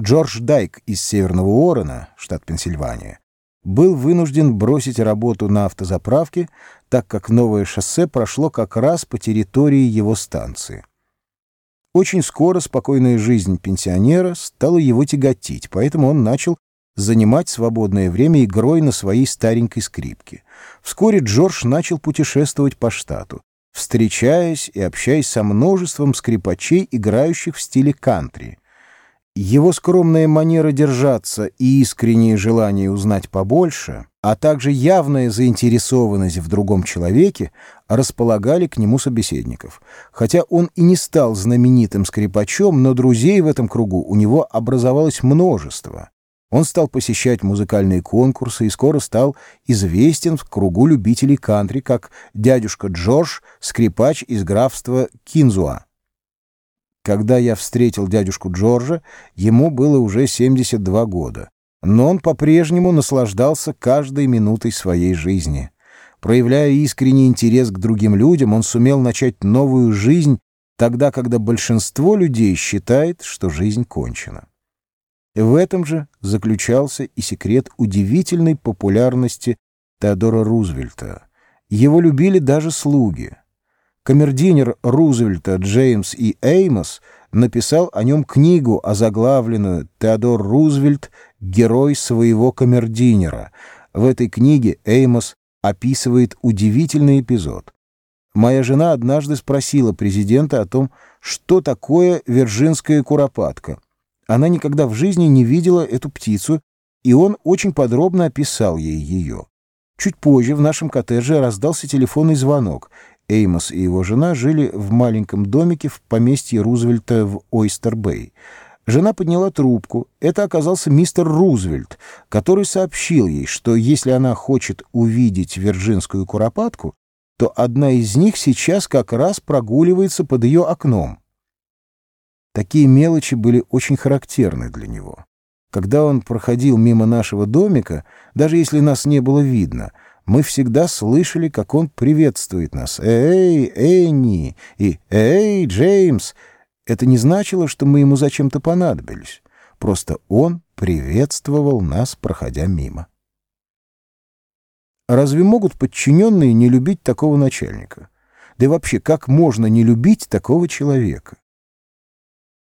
Джордж Дайк из Северного Уоррена, штат Пенсильвания, был вынужден бросить работу на автозаправке, так как новое шоссе прошло как раз по территории его станции. Очень скоро спокойная жизнь пенсионера стала его тяготить, поэтому он начал занимать свободное время игрой на своей старенькой скрипке. Вскоре Джордж начал путешествовать по штату, встречаясь и общаясь со множеством скрипачей, играющих в стиле кантри — его скромная манера держаться и искреннее желание узнать побольше, а также явная заинтересованность в другом человеке располагали к нему собеседников. Хотя он и не стал знаменитым скрипачом, но друзей в этом кругу у него образовалось множество. Он стал посещать музыкальные конкурсы и скоро стал известен в кругу любителей кантри как дядюшка Джордж, скрипач из графства Кинзуа. Когда я встретил дядюшку Джорджа, ему было уже 72 года, но он по-прежнему наслаждался каждой минутой своей жизни. Проявляя искренний интерес к другим людям, он сумел начать новую жизнь тогда, когда большинство людей считает, что жизнь кончена. В этом же заключался и секрет удивительной популярности Теодора Рузвельта. Его любили даже слуги — камердинер Рузвельта Джеймс И. Эймос написал о нем книгу, озаглавленную «Теодор Рузвельт. Герой своего камердинера». В этой книге Эймос описывает удивительный эпизод. Моя жена однажды спросила президента о том, что такое вирджинская куропатка. Она никогда в жизни не видела эту птицу, и он очень подробно описал ей ее. Чуть позже в нашем коттедже раздался телефонный звонок, Эймос и его жена жили в маленьком домике в поместье Рузвельта в Ойстер-Бэй. Жена подняла трубку. Это оказался мистер Рузвельт, который сообщил ей, что если она хочет увидеть вирджинскую куропатку, то одна из них сейчас как раз прогуливается под ее окном. Такие мелочи были очень характерны для него. Когда он проходил мимо нашего домика, даже если нас не было видно — мы всегда слышали, как он приветствует нас. «Эй, Энни!» и «Эй, Джеймс!» Это не значило, что мы ему зачем-то понадобились. Просто он приветствовал нас, проходя мимо. Разве могут подчиненные не любить такого начальника? Да и вообще, как можно не любить такого человека?